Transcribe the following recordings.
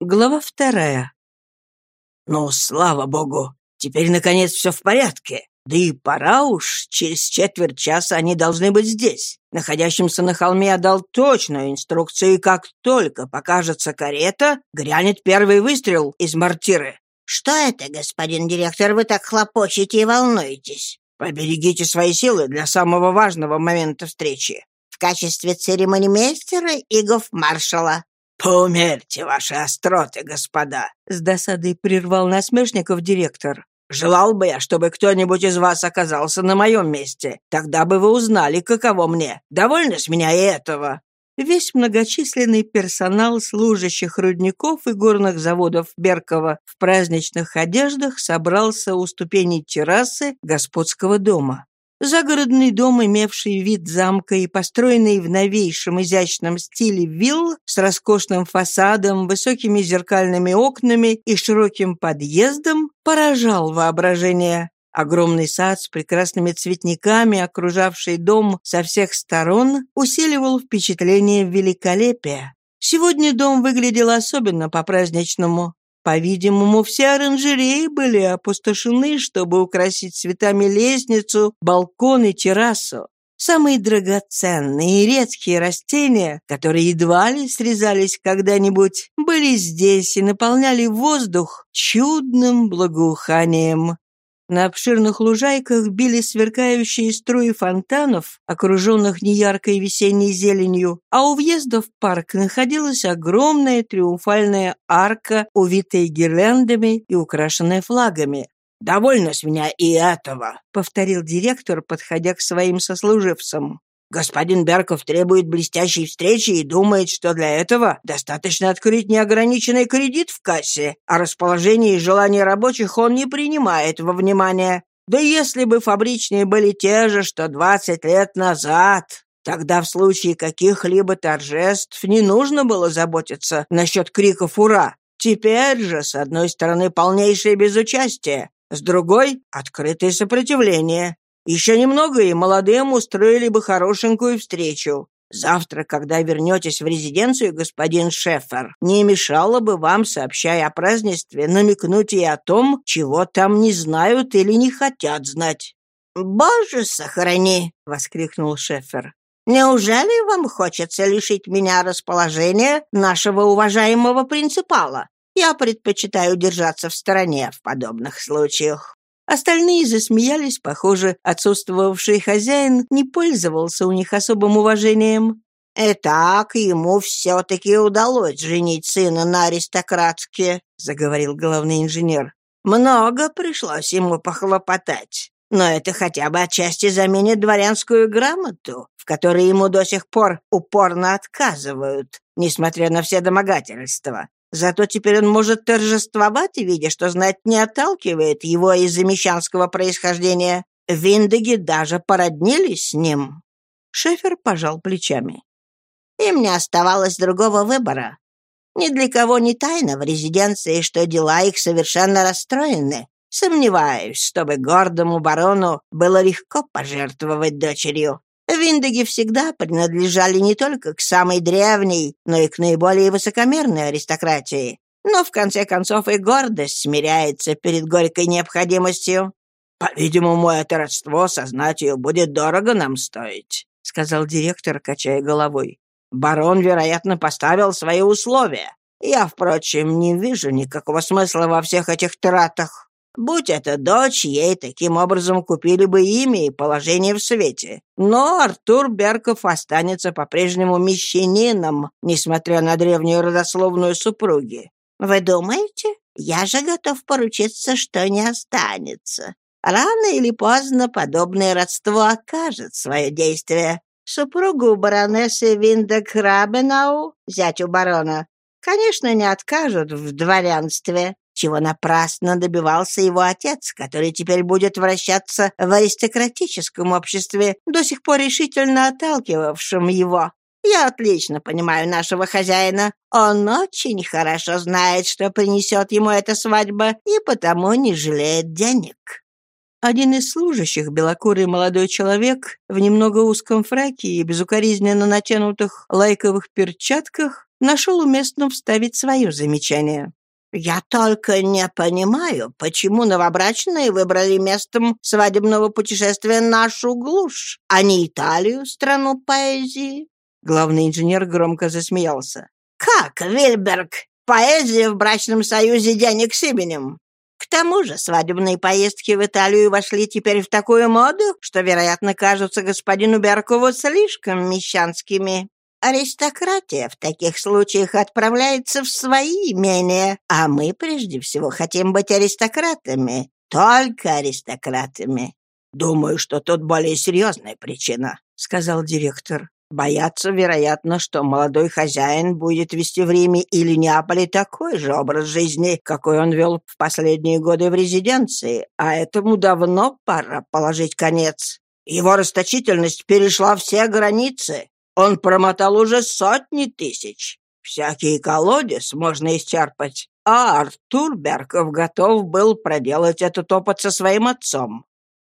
Глава вторая. «Ну, слава богу, теперь, наконец, все в порядке. Да и пора уж, через четверть часа они должны быть здесь. Находящимся на холме я дал точную инструкцию, и как только покажется карета, грянет первый выстрел из мортиры. «Что это, господин директор, вы так хлопочете и волнуетесь?» «Поберегите свои силы для самого важного момента встречи». «В качестве церемонимейстера и гофмаршала». «Поумерьте ваши остроты, господа!» С досадой прервал насмешников директор. «Желал бы я, чтобы кто-нибудь из вас оказался на моем месте. Тогда бы вы узнали, каково мне. Довольно с меня и этого». Весь многочисленный персонал служащих рудников и горных заводов Беркова в праздничных одеждах собрался у ступеней террасы господского дома. Загородный дом, имевший вид замка и построенный в новейшем изящном стиле вилл с роскошным фасадом, высокими зеркальными окнами и широким подъездом, поражал воображение. Огромный сад с прекрасными цветниками, окружавший дом со всех сторон, усиливал впечатление великолепия. Сегодня дом выглядел особенно по-праздничному. По-видимому, все оранжереи были опустошены, чтобы украсить цветами лестницу, балкон и террасу. Самые драгоценные и редкие растения, которые едва ли срезались когда-нибудь, были здесь и наполняли воздух чудным благоуханием. На обширных лужайках били сверкающие струи фонтанов, окруженных неяркой весенней зеленью, а у въезда в парк находилась огромная триумфальная арка, увитая гирляндами и украшенная флагами. «Довольно с меня и этого», — повторил директор, подходя к своим сослуживцам. Господин Берков требует блестящей встречи и думает, что для этого достаточно открыть неограниченный кредит в кассе, а расположение и желания рабочих он не принимает во внимание. Да если бы фабричные были те же, что 20 лет назад, тогда в случае каких-либо торжеств не нужно было заботиться насчет криков «Ура!». Теперь же, с одной стороны, полнейшее безучастие, с другой — открытое сопротивление. Еще немного, и молодым устроили бы хорошенькую встречу. Завтра, когда вернетесь в резиденцию, господин Шефер, не мешало бы вам, сообщая о празднестве, намекнуть и о том, чего там не знают или не хотят знать». «Боже, сохрани!» — воскликнул Шефер. «Неужели вам хочется лишить меня расположения нашего уважаемого принципала? Я предпочитаю держаться в стороне в подобных случаях». Остальные засмеялись, похоже, отсутствовавший хозяин не пользовался у них особым уважением. «Итак, ему все-таки удалось женить сына на аристократке», — заговорил главный инженер. «Много пришлось ему похлопотать. Но это хотя бы отчасти заменит дворянскую грамоту, в которой ему до сих пор упорно отказывают, несмотря на все домогательства. Зато теперь он может торжествовать, видя, что знать не отталкивает его из-за мещанского происхождения. Виндеги даже породнились с ним. Шефер пожал плечами. Им не оставалось другого выбора. Ни для кого не тайно в резиденции, что дела их совершенно расстроены. Сомневаюсь, чтобы гордому барону было легко пожертвовать дочерью. Виндеги всегда принадлежали не только к самой древней, но и к наиболее высокомерной аристократии. Но, в конце концов, и гордость смиряется перед горькой необходимостью. «По-видимому, это родство со знатью будет дорого нам стоить», — сказал директор, качая головой. «Барон, вероятно, поставил свои условия. Я, впрочем, не вижу никакого смысла во всех этих тратах. Будь это дочь, ей таким образом купили бы имя и положение в свете. Но Артур Берков останется по-прежнему мещанином, несмотря на древнюю родословную супруги. Вы думаете? Я же готов поручиться, что не останется. Рано или поздно подобное родство окажет свое действие. Супругу баронессы Виндек Рабенау, зятю барона, конечно, не откажут в дворянстве чего напрасно добивался его отец, который теперь будет вращаться в аристократическом обществе, до сих пор решительно отталкивавшем его. Я отлично понимаю нашего хозяина. Он очень хорошо знает, что принесет ему эта свадьба, и потому не жалеет денег». Один из служащих, белокурый молодой человек, в немного узком фраке и безукоризненно натянутых лайковых перчатках, нашел уместным вставить свое замечание. «Я только не понимаю, почему новобрачные выбрали местом свадебного путешествия нашу глушь, а не Италию, страну поэзии». Главный инженер громко засмеялся. «Как, Вильберг, поэзия в брачном союзе денег с именем? К тому же свадебные поездки в Италию вошли теперь в такую моду, что, вероятно, кажутся господину Беркову слишком мещанскими. Аристократия в таких случаях отправляется в свои имения, а мы прежде всего хотим быть аристократами, только аристократами. «Думаю, что тут более серьезная причина», — сказал директор. «Боятся, вероятно, что молодой хозяин будет вести в Риме или Неаполе такой же образ жизни, какой он вел в последние годы в резиденции, а этому давно пора положить конец. Его расточительность перешла все границы. Он промотал уже сотни тысяч. Всякий колодец можно исчерпать. А Артур Берков готов был проделать этот опыт со своим отцом.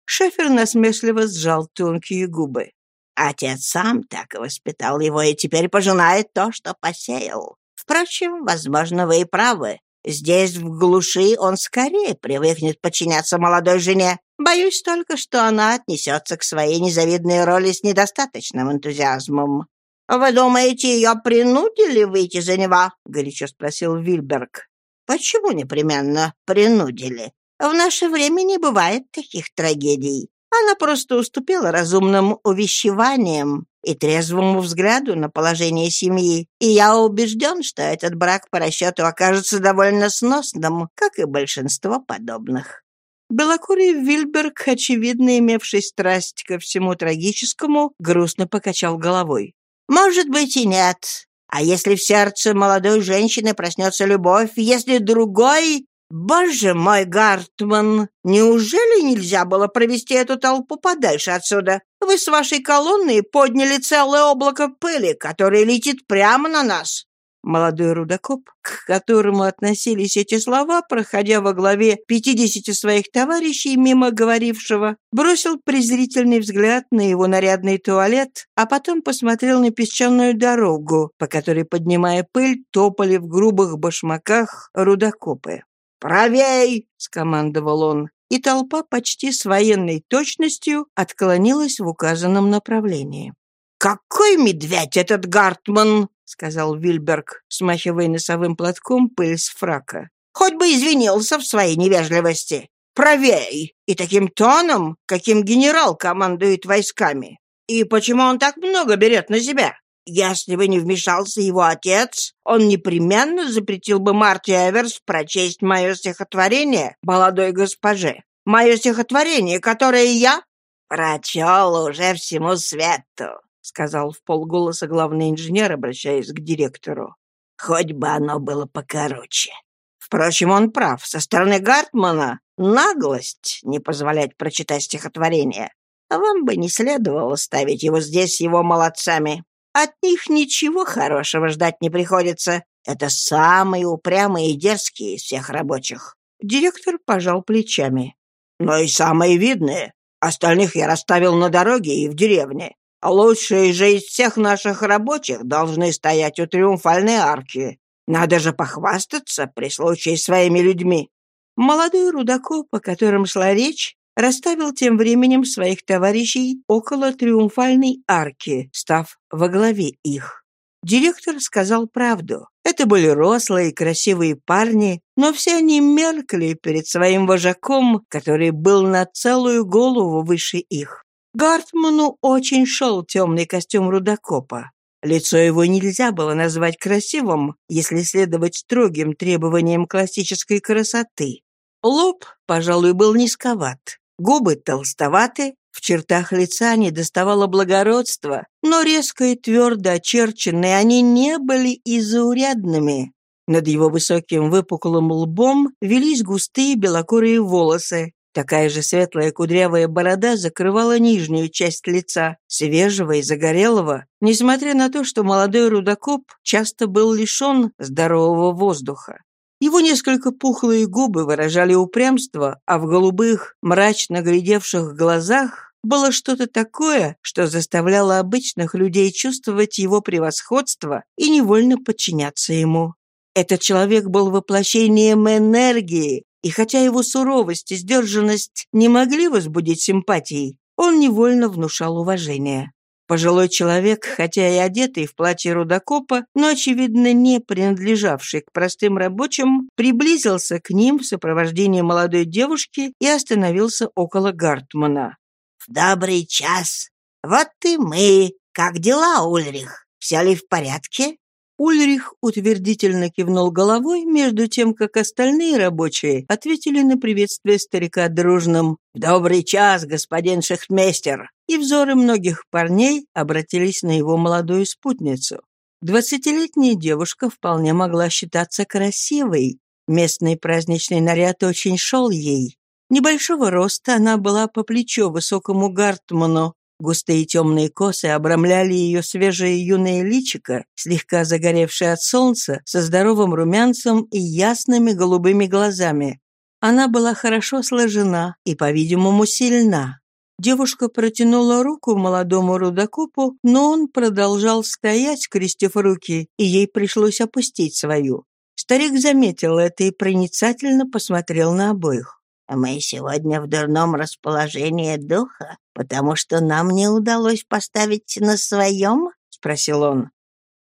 Шефер насмешливо сжал тонкие губы. Отец сам так воспитал его и теперь пожинает то, что посеял. Впрочем, возможно, вы и правы. Здесь, в глуши, он скорее привыкнет подчиняться молодой жене. Боюсь только, что она отнесется к своей незавидной роли с недостаточным энтузиазмом. «Вы думаете, ее принудили выйти за него?» — горячо спросил Вильберг. «Почему непременно принудили? В наше время не бывает таких трагедий. Она просто уступила разумным увещеваниям и трезвому взгляду на положение семьи, и я убежден, что этот брак по расчету окажется довольно сносным, как и большинство подобных. Белокурый Вильберг, очевидно имевший страсть ко всему трагическому, грустно покачал головой. «Может быть и нет. А если в сердце молодой женщины проснется любовь, если другой «Боже мой, Гартман, неужели нельзя было провести эту толпу подальше отсюда? Вы с вашей колонной подняли целое облако пыли, которое летит прямо на нас». Молодой рудокоп, к которому относились эти слова, проходя во главе пятидесяти своих товарищей мимо говорившего, бросил презрительный взгляд на его нарядный туалет, а потом посмотрел на песчаную дорогу, по которой, поднимая пыль, топали в грубых башмаках рудокопы. «Правей!» — скомандовал он, и толпа почти с военной точностью отклонилась в указанном направлении. «Какой медведь этот Гартман!» — сказал Вильберг, смахивая носовым платком пыль с фрака. «Хоть бы извинился в своей невежливости. Правей! И таким тоном, каким генерал командует войсками. И почему он так много берет на себя? Если бы не вмешался его отец, он непременно запретил бы Марти Эверс прочесть мое стихотворение молодой госпоже. Мое стихотворение, которое я прочел уже всему свету, сказал в полголоса главный инженер, обращаясь к директору. Хоть бы оно было покороче. Впрочем, он прав. Со стороны Гартмана наглость не позволять прочитать стихотворение. А вам бы не следовало ставить его здесь его молодцами. От них ничего хорошего ждать не приходится. Это самые упрямые и дерзкие из всех рабочих». Директор пожал плечами. «Но и самые видные. Остальных я расставил на дороге и в деревне. Лучшие же из всех наших рабочих должны стоять у триумфальной арки. Надо же похвастаться при случае своими людьми». Молодой рудокоп, о котором шла речь, расставил тем временем своих товарищей около триумфальной арки, став во главе их. Директор сказал правду. Это были рослые и красивые парни, но все они меркли перед своим вожаком, который был на целую голову выше их. Гартману очень шел темный костюм рудокопа. Лицо его нельзя было назвать красивым, если следовать строгим требованиям классической красоты. Лоб, пожалуй, был низковат. Губы толстоваты, в чертах лица не доставало благородства, но резко и твердо очерченные они не были и заурядными. Над его высоким выпуклым лбом велись густые белокурые волосы. Такая же светлая кудрявая борода закрывала нижнюю часть лица, свежего и загорелого, несмотря на то, что молодой рудокоп часто был лишен здорового воздуха. Его несколько пухлые губы выражали упрямство, а в голубых, мрачно глядевших глазах было что-то такое, что заставляло обычных людей чувствовать его превосходство и невольно подчиняться ему. Этот человек был воплощением энергии, и хотя его суровость и сдержанность не могли возбудить симпатии, он невольно внушал уважение. Пожилой человек, хотя и одетый в платье рудокопа, но, очевидно, не принадлежавший к простым рабочим, приблизился к ним в сопровождении молодой девушки и остановился около Гартмана. «В добрый час! Вот и мы! Как дела, Ульрих? Все ли в порядке?» Ульрих утвердительно кивнул головой, между тем, как остальные рабочие ответили на приветствие старика дружным «Добрый час, господин шехтмейстер!» И взоры многих парней обратились на его молодую спутницу. Двадцатилетняя девушка вполне могла считаться красивой. Местный праздничный наряд очень шел ей. Небольшого роста она была по плечо высокому Гартману, Густые темные косы обрамляли ее свежее юное личико, слегка загоревшее от солнца, со здоровым румянцем и ясными голубыми глазами. Она была хорошо сложена и, по-видимому, сильна. Девушка протянула руку молодому рудокопу, но он продолжал стоять, скрестив руки, и ей пришлось опустить свою. Старик заметил это и проницательно посмотрел на обоих. Мы сегодня в дурном расположении духа, потому что нам не удалось поставить на своем?» — спросил он.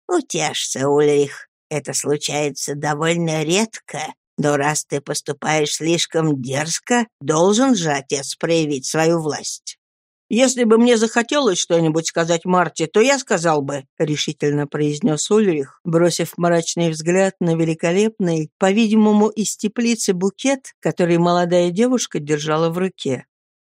«Утешься, Ульрих. Это случается довольно редко, но раз ты поступаешь слишком дерзко, должен же отец проявить свою власть». «Если бы мне захотелось что-нибудь сказать Марте, то я сказал бы», — решительно произнес Ульрих, бросив мрачный взгляд на великолепный, по-видимому, из теплицы букет, который молодая девушка держала в руке.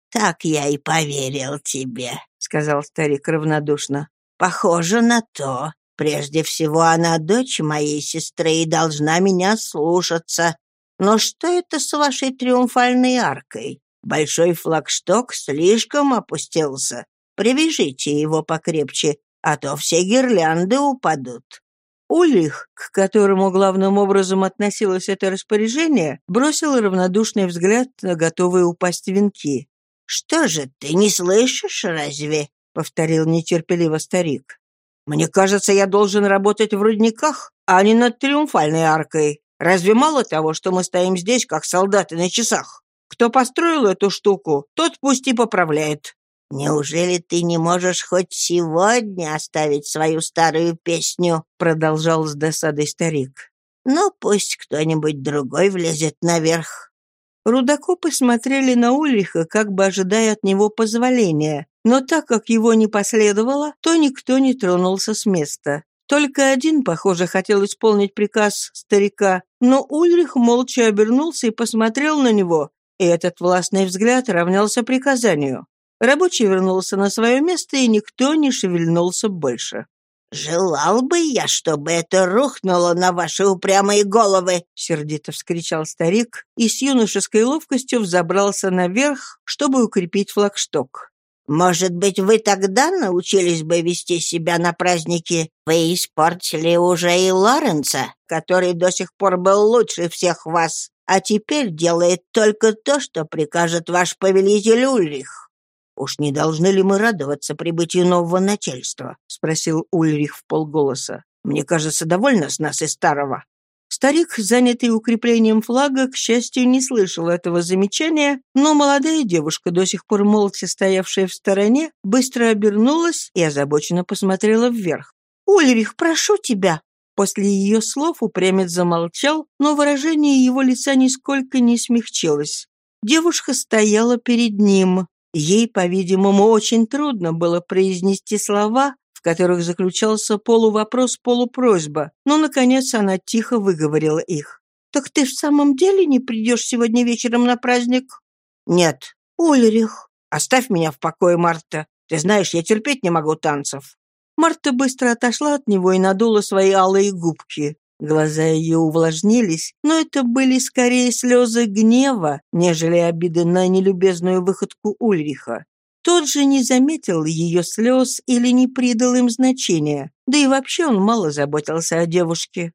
«Так я и поверил тебе», — сказал старик равнодушно. «Похоже на то. Прежде всего, она дочь моей сестры и должна меня слушаться. Но что это с вашей триумфальной аркой? Большой флагшток слишком опустился. Привяжите его покрепче, а то все гирлянды упадут». Улих, к которому главным образом относилось это распоряжение, бросил равнодушный взгляд на готовые упасть венки. «Что же, ты не слышишь, разве?» — повторил нетерпеливо старик. «Мне кажется, я должен работать в рудниках, а не над триумфальной аркой. Разве мало того, что мы стоим здесь, как солдаты на часах? Кто построил эту штуку, тот пусть и поправляет». «Неужели ты не можешь хоть сегодня оставить свою старую песню?» — продолжал с досадой старик. «Ну, пусть кто-нибудь другой влезет наверх». Рудокопы смотрели на Ульриха, как бы ожидая от него позволения, но так как его не последовало, то никто не тронулся с места. Только один, похоже, хотел исполнить приказ старика, но Ульрих молча обернулся и посмотрел на него, и этот властный взгляд равнялся приказанию. Рабочий вернулся на свое место, и никто не шевельнулся больше. «Желал бы я, чтобы это рухнуло на ваши упрямые головы!» — сердито вскричал старик и с юношеской ловкостью взобрался наверх, чтобы укрепить флагшток. «Может быть, вы тогда научились бы вести себя на празднике? Вы испортили уже и Лоренца, который до сих пор был лучше всех вас а теперь делает только то, что прикажет ваш повелитель Ульрих». «Уж не должны ли мы радоваться прибытию нового начальства?» — спросил Ульрих в полголоса. «Мне кажется, довольно с нас и старого». Старик, занятый укреплением флага, к счастью, не слышал этого замечания, но молодая девушка, до сих пор молча стоявшая в стороне, быстро обернулась и озабоченно посмотрела вверх. «Ульрих, прошу тебя!» После ее слов упрямец замолчал, но выражение его лица нисколько не смягчилось. Девушка стояла перед ним. Ей, по-видимому, очень трудно было произнести слова, в которых заключался полувопрос-полупросьба, но, наконец, она тихо выговорила их. «Так ты в самом деле не придешь сегодня вечером на праздник?» «Нет». «Ульрих». «Оставь меня в покое, Марта. Ты знаешь, я терпеть не могу танцев». Марта быстро отошла от него и надула свои алые губки. Глаза ее увлажнились, но это были скорее слезы гнева, нежели обиды на нелюбезную выходку Ульриха. Тот же не заметил ее слез или не придал им значения, да и вообще он мало заботился о девушке.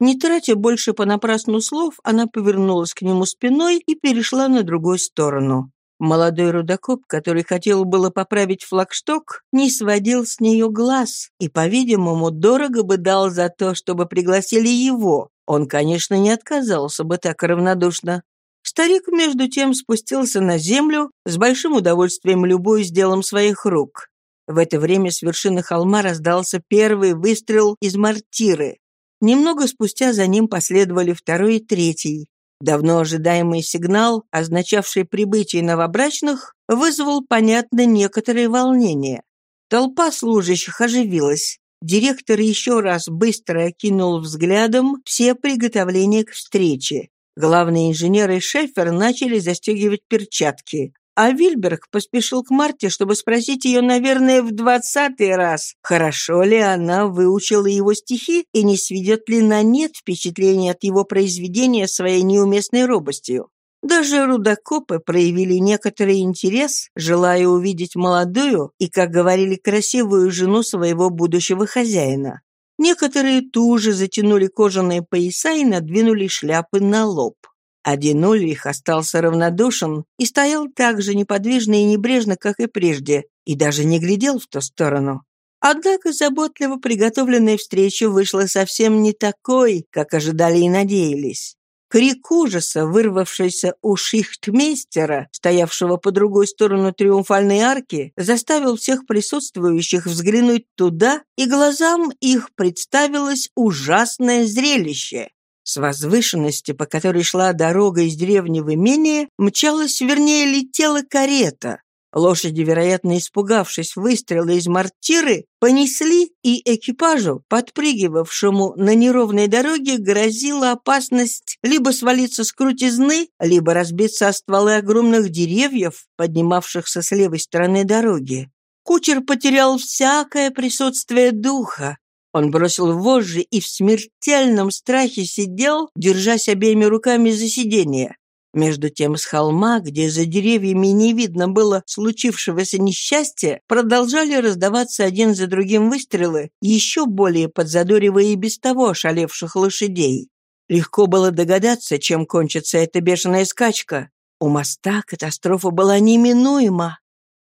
Не тратя больше понапрасну слов, она повернулась к нему спиной и перешла на другую сторону. Молодой рудокоп, который хотел было поправить флагшток, не сводил с нее глаз и, по-видимому, дорого бы дал за то, чтобы пригласили его. Он, конечно, не отказался бы так равнодушно. Старик, между тем, спустился на землю, с большим удовольствием любуясь делом своих рук. В это время с вершины холма раздался первый выстрел из мортиры. Немного спустя за ним последовали второй и третий. Давно ожидаемый сигнал, означавший прибытие новобрачных, вызвал, понятно, некоторые волнения. Толпа служащих оживилась. Директор еще раз быстро окинул взглядом все приготовления к встрече. Главные инженеры Шефер начали застегивать перчатки. А Вильберг поспешил к Марте, чтобы спросить ее, наверное, в двадцатый раз, хорошо ли она выучила его стихи и не сведет ли на нет впечатление от его произведения своей неуместной робостью. Даже рудокопы проявили некоторый интерес, желая увидеть молодую и, как говорили, красивую жену своего будущего хозяина. Некоторые туже затянули кожаные пояса и надвинули шляпы на лоб. Один Ульрих остался равнодушен и стоял так же неподвижно и небрежно, как и прежде, и даже не глядел в ту сторону. Однако заботливо приготовленная встреча вышла совсем не такой, как ожидали и надеялись. Крик ужаса, вырвавшийся у шихтмейстера, стоявшего по другой сторону триумфальной арки, заставил всех присутствующих взглянуть туда, и глазам их представилось ужасное зрелище. С возвышенности, по которой шла дорога из деревни в имение, мчалась, вернее, летела карета. Лошади, вероятно, испугавшись выстрела из мортиры, понесли, и экипажу, подпрыгивавшему на неровной дороге, грозила опасность либо свалиться с крутизны, либо разбиться о стволы огромных деревьев, поднимавшихся с левой стороны дороги. Кучер потерял всякое присутствие духа. Он бросил вожжи и в смертельном страхе сидел, держась обеими руками за сиденье. Между тем с холма, где за деревьями не видно было случившегося несчастья, продолжали раздаваться один за другим выстрелы, еще более подзадоривая и без того ошалевших лошадей. Легко было догадаться, чем кончится эта бешеная скачка. У моста катастрофа была неминуема.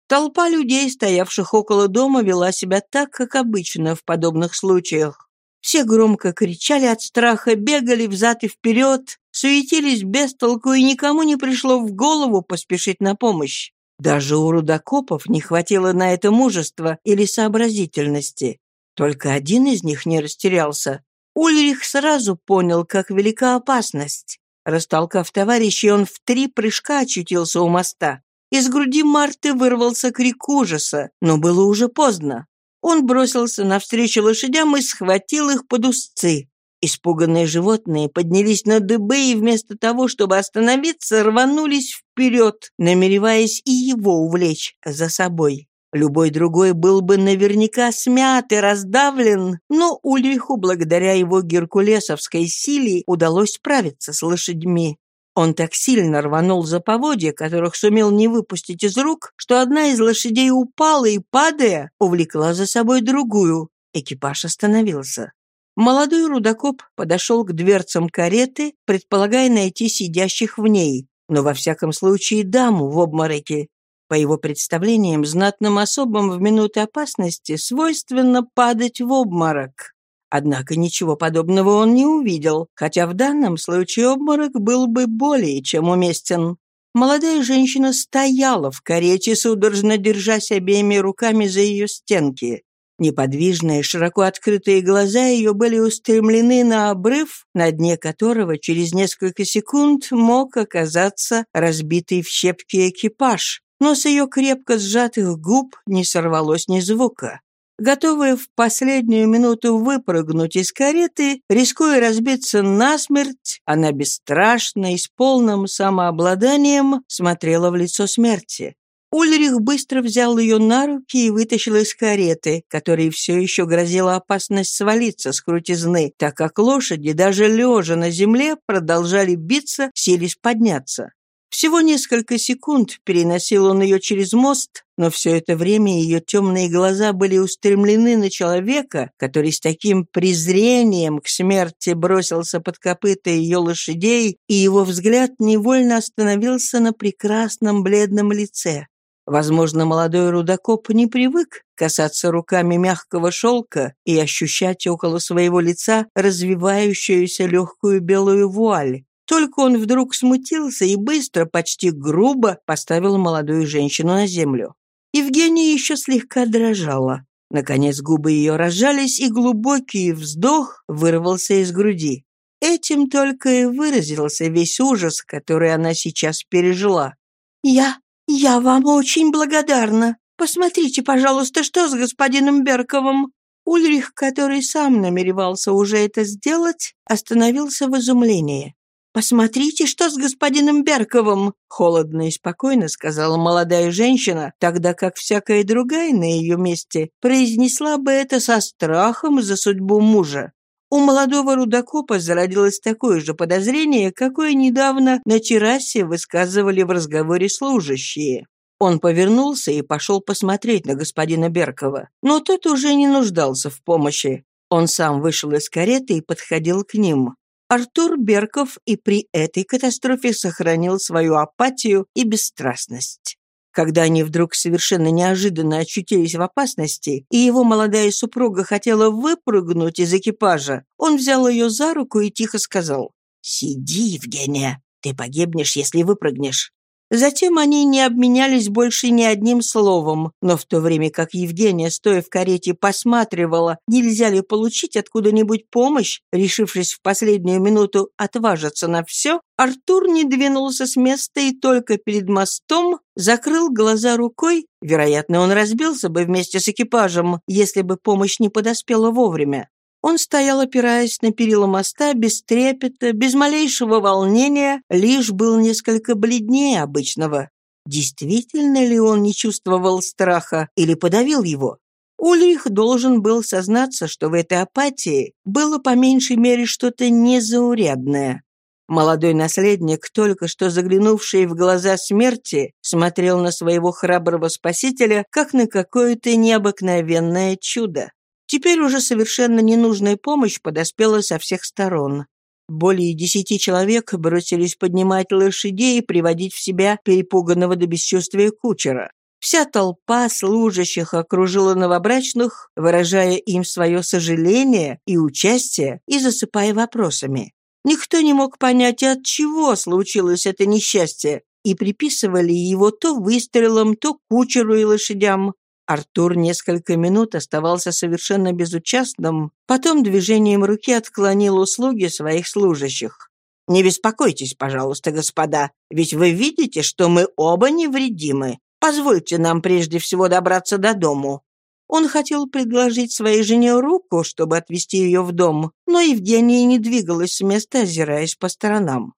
Толпа людей, стоявших около дома, вела себя так, как обычно в подобных случаях. Все громко кричали от страха, бегали взад и вперед, суетились без толку, и никому не пришло в голову поспешить на помощь. Даже у рудокопов не хватило на это мужества или сообразительности. Только один из них не растерялся. Ульрих сразу понял, как велика опасность. Растолкав товарищей, он в три прыжка очутился у моста. Из груди Марты вырвался крик ужаса, но было уже поздно. Он бросился навстречу лошадям и схватил их под узцы. Испуганные животные поднялись на дыбы и вместо того, чтобы остановиться, рванулись вперед, намереваясь и его увлечь за собой. Любой другой был бы наверняка смят и раздавлен, но Ульриху, благодаря его геркулесовской силе, удалось справиться с лошадьми. Он так сильно рванул за поводья, которых сумел не выпустить из рук, что одна из лошадей упала и, падая, увлекла за собой другую. Экипаж остановился. Молодой рудокоп подошел к дверцам кареты, предполагая найти сидящих в ней, но во всяком случае даму в обмороке. По его представлениям, знатным особам в минуты опасности свойственно падать в обморок. Однако ничего подобного он не увидел, хотя в данном случае обморок был бы более чем уместен. Молодая женщина стояла в карете, судорожно держась обеими руками за ее стенки. Неподвижные, широко открытые глаза ее были устремлены на обрыв, на дне которого через несколько секунд мог оказаться разбитый в щепки экипаж, но с ее крепко сжатых губ не сорвалось ни звука. Готовая в последнюю минуту выпрыгнуть из кареты, рискуя разбиться насмерть, она бесстрашно и с полным самообладанием смотрела в лицо смерти. Ульрих быстро взял ее на руки и вытащил из кареты, которой все еще грозила опасность свалиться с крутизны, так как лошади, даже лежа на земле, продолжали биться, селись подняться. Всего несколько секунд переносил он ее через мост, но все это время ее темные глаза были устремлены на человека, который с таким презрением к смерти бросился под копыта ее лошадей, и его взгляд невольно остановился на прекрасном бледном лице. Возможно, молодой рудокоп не привык касаться руками мягкого шелка и ощущать около своего лица развивающуюся легкую белую вуаль. Только он вдруг смутился и быстро, почти грубо поставил молодую женщину на землю. Евгения еще слегка дрожала. Наконец губы ее разжались, и глубокий вздох вырвался из груди. Этим только и выразился весь ужас, который она сейчас пережила. «Я... я вам очень благодарна. Посмотрите, пожалуйста, что с господином Берковым». Ульрих, который сам намеревался уже это сделать, остановился в изумлении. «Посмотрите, что с господином Берковым!» — холодно и спокойно сказала молодая женщина, тогда как всякая другая на ее месте произнесла бы это со страхом за судьбу мужа. У молодого рудокопа зародилось такое же подозрение, какое недавно на террасе высказывали в разговоре служащие. Он повернулся и пошел посмотреть на господина Беркова, но тот уже не нуждался в помощи. Он сам вышел из кареты и подходил к ним. Артур Берков и при этой катастрофе сохранил свою апатию и бесстрастность. Когда они вдруг совершенно неожиданно очутились в опасности, и его молодая супруга хотела выпрыгнуть из экипажа, он взял ее за руку и тихо сказал «Сиди, Евгения, ты погибнешь, если выпрыгнешь. Затем они не обменялись больше ни одним словом, но в то время как Евгения, стоя в карете, посматривала, нельзя ли получить откуда-нибудь помощь, решившись в последнюю минуту отважиться на все, Артур не двинулся с места и только перед мостом закрыл глаза рукой, вероятно, он разбился бы вместе с экипажем, если бы помощь не подоспела вовремя. Он стоял, опираясь на перила моста, без трепета, без малейшего волнения, лишь был несколько бледнее обычного. Действительно ли он не чувствовал страха или подавил его? Ульрих должен был сознаться, что в этой апатии было по меньшей мере что-то незаурядное. Молодой наследник, только что заглянувший в глаза смерти, смотрел на своего храброго спасителя, как на какое-то необыкновенное чудо. Теперь уже совершенно ненужная помощь подоспела со всех сторон. Более десяти человек бросились поднимать лошадей и приводить в себя перепуганного до бесчувствия кучера. Вся толпа служащих окружила новобрачных, выражая им свое сожаление и участие и засыпая вопросами. Никто не мог понять, от чего случилось это несчастье, и приписывали его то выстрелам, то кучеру и лошадям. Артур несколько минут оставался совершенно безучастным, потом движением руки отклонил услуги своих служащих. «Не беспокойтесь, пожалуйста, господа, ведь вы видите, что мы оба невредимы. Позвольте нам прежде всего добраться до дому». Он хотел предложить своей жене руку, чтобы отвезти ее в дом, но Евгения не двигалась с места, озираясь по сторонам.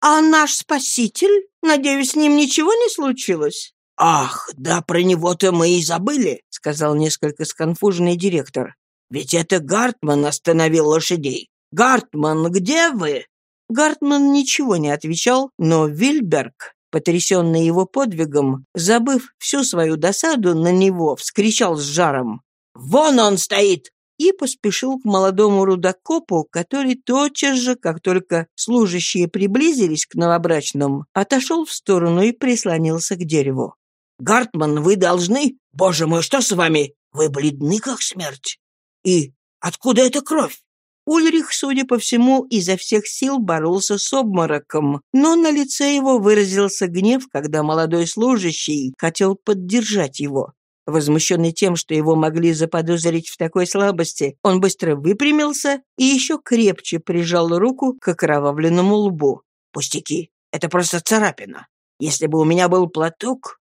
«А наш спаситель? Надеюсь, с ним ничего не случилось?» «Ах, да про него-то мы и забыли», — сказал несколько сконфуженный директор. «Ведь это Гартман остановил лошадей. Гартман, где вы?» Гартман ничего не отвечал, но Вильберг, потрясенный его подвигом, забыв всю свою досаду на него, вскричал с жаром. «Вон он стоит! и поспешил к молодому рудокопу, который тотчас же, как только служащие приблизились к новобрачным, отошел в сторону и прислонился к дереву. Гартман, вы должны... Боже мой, что с вами? Вы бледны, как смерть. И откуда эта кровь? Ульрих, судя по всему, изо всех сил боролся с обмороком, но на лице его выразился гнев, когда молодой служащий хотел поддержать его. Возмущенный тем, что его могли заподозрить в такой слабости, он быстро выпрямился и еще крепче прижал руку к окровавленному лбу. «Пустяки, это просто царапина. Если бы у меня был платок,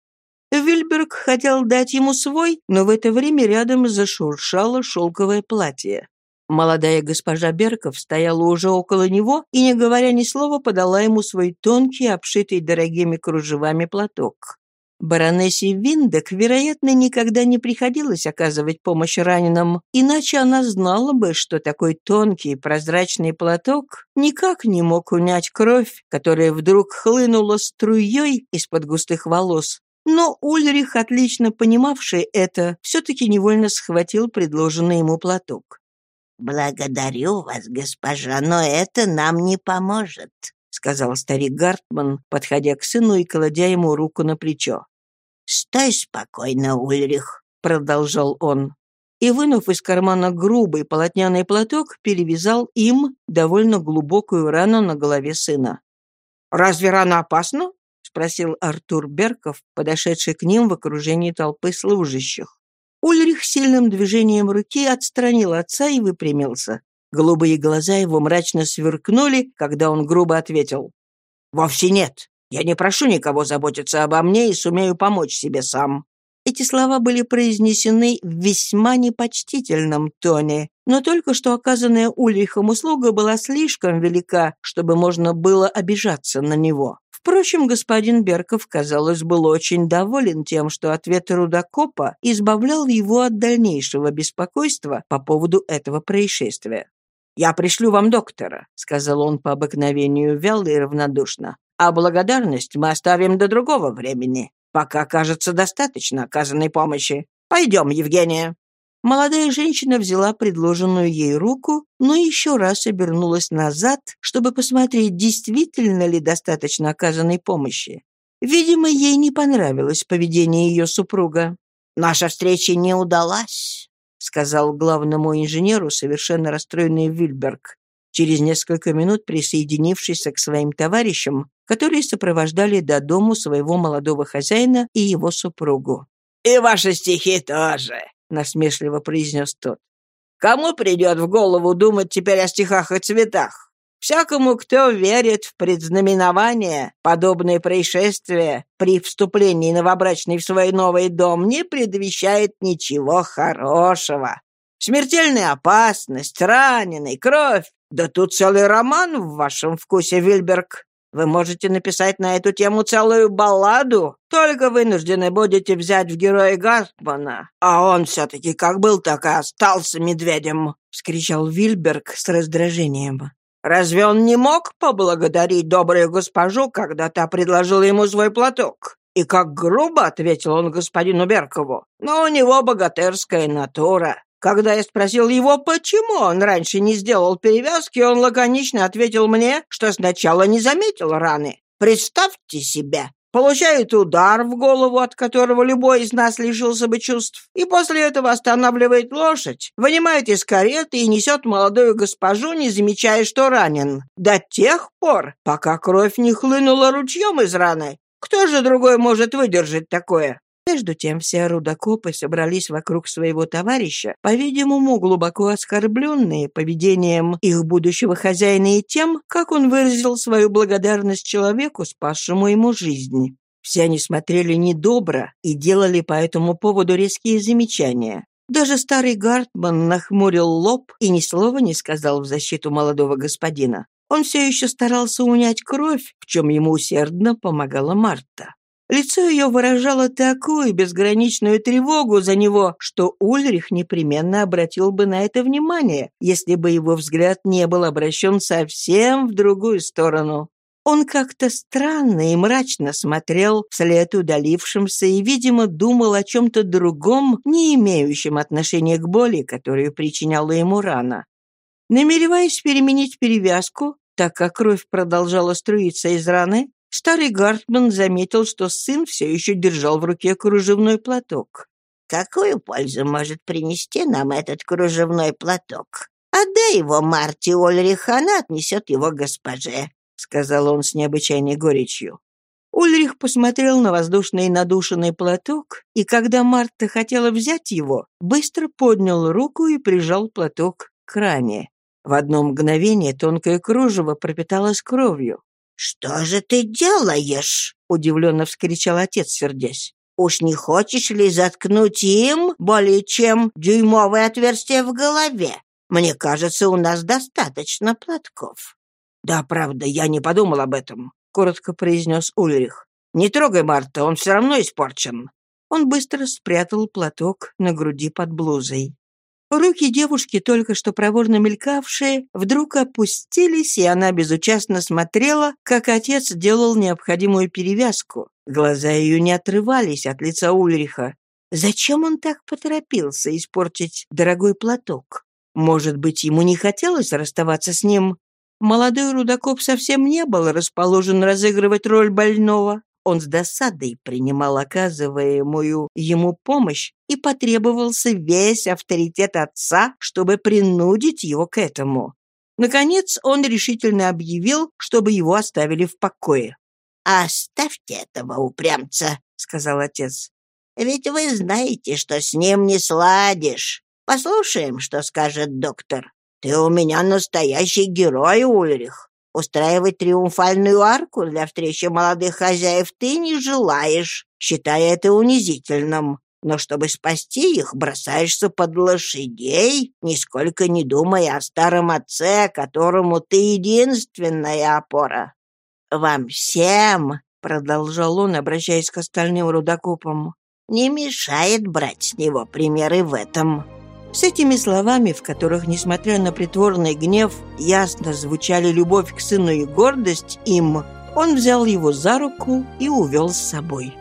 Вильберг хотел дать ему свой, но в это время рядом зашуршало шелковое платье. Молодая госпожа Берков стояла уже около него и, не говоря ни слова, подала ему свой тонкий, обшитый дорогими кружевами платок. Баронессе Виндек, вероятно, никогда не приходилось оказывать помощь раненым, иначе она знала бы, что такой тонкий прозрачный платок никак не мог унять кровь, которая вдруг хлынула струей из-под густых волос. Но Ульрих, отлично понимавший это, все-таки невольно схватил предложенный ему платок. «Благодарю вас, госпожа, но это нам не поможет», — сказал старик Гартман, подходя к сыну и кладя ему руку на плечо. «Стой спокойно, Ульрих», — продолжал он. И, вынув из кармана грубый полотняный платок, перевязал им довольно глубокую рану на голове сына. «Разве рана опасна?» — спросил Артур Берков, подошедший к ним в окружении толпы служащих. Ульрих сильным движением руки отстранил отца и выпрямился. Голубые глаза его мрачно сверкнули, когда он грубо ответил. «Вовсе нет. Я не прошу никого заботиться обо мне и сумею помочь себе сам». Эти слова были произнесены в весьма непочтительном тоне, но только что оказанная Ульрихом услуга была слишком велика, чтобы можно было обижаться на него. Впрочем, господин Берков, казалось, был очень доволен тем, что ответ Рудокопа избавлял его от дальнейшего беспокойства по поводу этого происшествия. «Я пришлю вам доктора», — сказал он по обыкновению вяло и равнодушно а благодарность мы оставим до другого времени. Пока, кажется, достаточно оказанной помощи. Пойдем, Евгения». Молодая женщина взяла предложенную ей руку, но еще раз обернулась назад, чтобы посмотреть, действительно ли достаточно оказанной помощи. Видимо, ей не понравилось поведение ее супруга. «Наша встреча не удалась», — сказал главному инженеру совершенно расстроенный Вильберг через несколько минут присоединившийся к своим товарищам, которые сопровождали до дому своего молодого хозяина и его супругу. «И ваши стихи тоже», — насмешливо произнес тот. «Кому придет в голову думать теперь о стихах и цветах? Всякому, кто верит в предзнаменование, подобные происшествия при вступлении новобрачной в свой новый дом не предвещает ничего хорошего. Смертельная опасность, раненый, кровь да тут целый роман в вашем вкусе, Вильберг. Вы можете написать на эту тему целую балладу, только вынуждены будете взять в героя Гартмана. А он все-таки как был, так и остался медведем», — вскричал Вильберг с раздражением. «Разве он не мог поблагодарить добрую госпожу, когда та предложила ему свой платок?» И как грубо ответил он господину Беркову. «Но у него богатырская натура. Когда я спросил его, почему он раньше не сделал перевязки, он лаконично ответил мне, что сначала не заметил раны. Представьте себе, получает удар в голову, от которого любой из нас лишился бы чувств, и после этого останавливает лошадь, вынимает из кареты и несет молодую госпожу, не замечая, что ранен. До тех пор, пока кровь не хлынула ручьем из раны. Кто же другой может выдержать такое? Между тем все рудокопы собрались вокруг своего товарища, по-видимому, глубоко оскорбленные поведением их будущего хозяина и тем, как он выразил свою благодарность человеку, спасшему ему жизнь. Все они смотрели недобро и делали по этому поводу резкие замечания. Даже старый Гартман нахмурил лоб и ни слова не сказал в защиту молодого господина. Он все еще старался унять кровь, в чем ему усердно помогала Марта. Лицо ее выражало такую безграничную тревогу за него, что Ульрих непременно обратил бы на это внимание, если бы его взгляд не был обращен совсем в другую сторону. Он как-то странно и мрачно смотрел вслед удалившимся и, видимо, думал о чем-то другом, не имеющем отношения к боли, которую причиняла ему рана. Намереваясь переменить перевязку, так как кровь продолжала струиться из раны, Старый Гартман заметил, что сын все еще держал в руке кружевной платок. «Какую пользу может принести нам этот кружевной платок? Отдай его Марте Ольрих, она отнесет его госпоже», — сказал он с необычайной горечью. Ульрих посмотрел на воздушный надушенный платок, и когда Марта хотела взять его, быстро поднял руку и прижал платок к ране. В одно мгновение тонкое кружево пропиталось кровью. «Что же ты делаешь?» — удивленно вскричал отец, сердясь. «Уж не хочешь ли заткнуть им более чем дюймовое отверстие в голове? Мне кажется, у нас достаточно платков». «Да, правда, я не подумал об этом», — коротко произнес Ульрих. Не трогай Марта, он все равно испорчен». Он быстро спрятал платок на груди под блузой. Руки девушки, только что проворно мелькавшие, вдруг опустились, и она безучастно смотрела, как отец делал необходимую перевязку. Глаза ее не отрывались от лица Ульриха. Зачем он так поторопился испортить дорогой платок? Может быть, ему не хотелось расставаться с ним? Молодой Рудаков совсем не был расположен разыгрывать роль больного. Он с досадой принимал оказываемую ему помощь и потребовался весь авторитет отца, чтобы принудить его к этому. Наконец он решительно объявил, чтобы его оставили в покое. «Оставьте этого упрямца», — сказал отец. «Ведь вы знаете, что с ним не сладишь. Послушаем, что скажет доктор. Ты у меня настоящий герой, Ульрих. Устраивать триумфальную арку для встречи молодых хозяев ты не желаешь, считая это унизительным. Но чтобы спасти их, бросаешься под лошадей, нисколько не думая о старом отце, которому ты единственная опора. Вам всем, — продолжал он, обращаясь к остальным рудокопам, — не мешает брать с него примеры в этом. С этими словами, в которых, несмотря на притворный гнев, ясно звучали любовь к сыну и гордость им, он взял его за руку и увел с собой.